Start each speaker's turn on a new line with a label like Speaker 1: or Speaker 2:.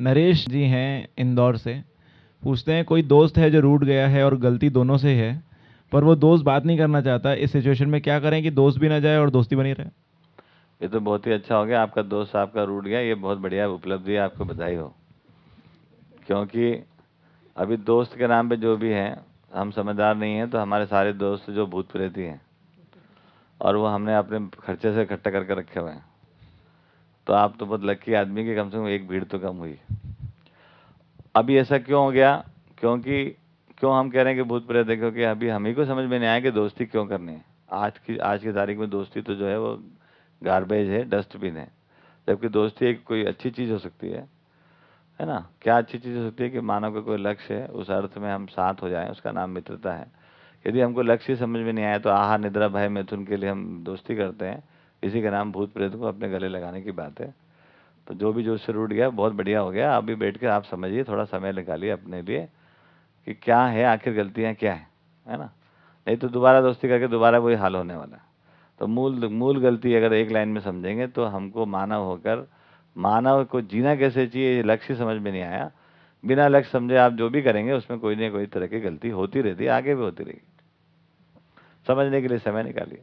Speaker 1: नरेश जी हैं इंदौर से। पूछते हैं, कोई दोस्त है जो रूट गया है और गलती दोनों से है, पर वो दोस्त बात नहीं करना चाहता। इस सिचुएशन में क्या करें कि दोस्त भी ना जाए और दोस्ती बनी रहे?
Speaker 2: ये तो बहुत ही अच्छा हो गया। आपका दोस्त, आपका रूट गया। ये बहुत बढ़िया उपलब्धि है, आपको बधाई हो। क्योंकि अभी दोस्त के नाम पे जो भी हैं, हम समझदार नहीं हैं तो हमारे सारे दोस्त जो भूत प्रेती हैं, और वो हमने अपने खर्चे से इकट्ठा करके रखे हुए हैं। तो आप तो बहुत लकी आदमी की कम से कम एक भीड़ तो कम हुई। अभी ऐसा क्यों हो गया? क्योंकि, क्यों हम कह रहे हैं कि भूत प्रेत है क्योंकि अभी हम ही को समझ में नहीं आया कि दोस्ती क्यों करनी है। आज की आज की तारीख में दोस्ती तो जो है वो गार्बेज है डस्टबिन है। जबकि दोस्ती एक कोई अच्छी चीज़ हो सकती है। है ना? क्या अच्छी चीज़ हो सकती है कि मानव का कोई लक्ष्य है, उस अर्थ में हम साथ हो जाएँ, उसका नाम मित्रता है। यदि हमको लक्ष्य समझ में नहीं आया तो आहार, निद्रा, भय, मैथुन के लिए हम दोस्ती करते हैं। इसी का नाम भूत प्रेत को अपने गले लगाने की बात है। तो जो भी जो से रूट गया, बहुत बढ़िया हो गया। अभी बैठ कर आप समझिए, थोड़ा समय निकालिए अपने लिए कि क्या है, आखिर गलतियाँ क्या है है ना? नहीं तो दोबारा दोस्ती करके दोबारा वही हाल होने वाला है। तो मूल मूल गलती अगर एक लाइन में समझेंगे तो हमको मानव होकर, मानव को जीना कैसे चाहिए लक्ष्य समझ में नहीं आया। बिना लक्ष्य समझे आप जो भी करेंगे, उसमें कोई ना कोई तरह की गलती होती रहती है, आगे भी होती रहेगी। समझने के लिए समय निकालिए।